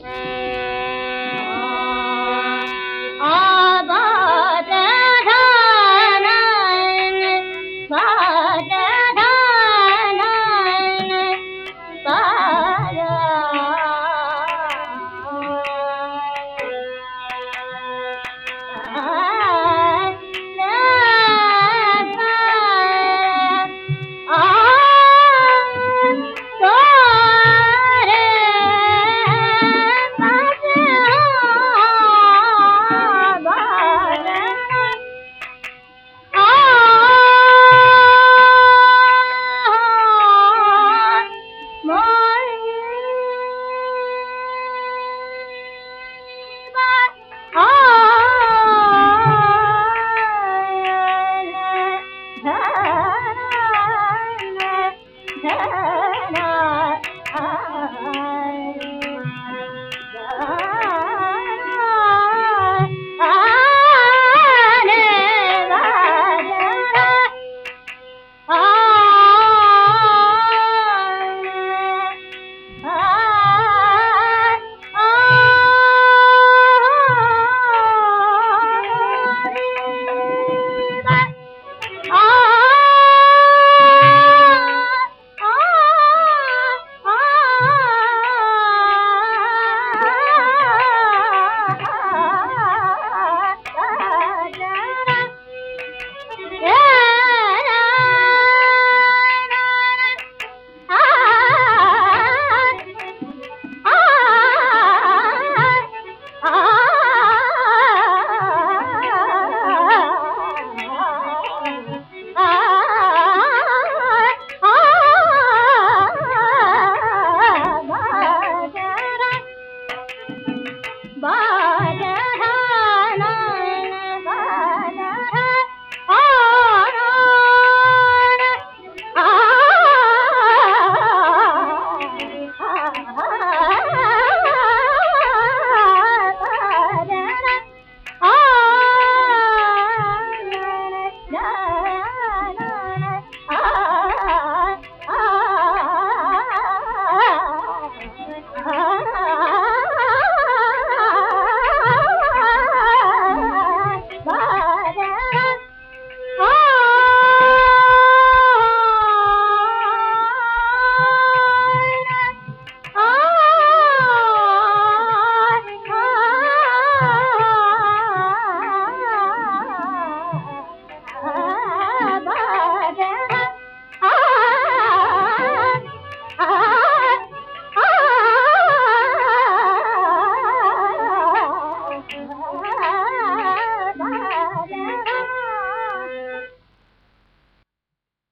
Ah No.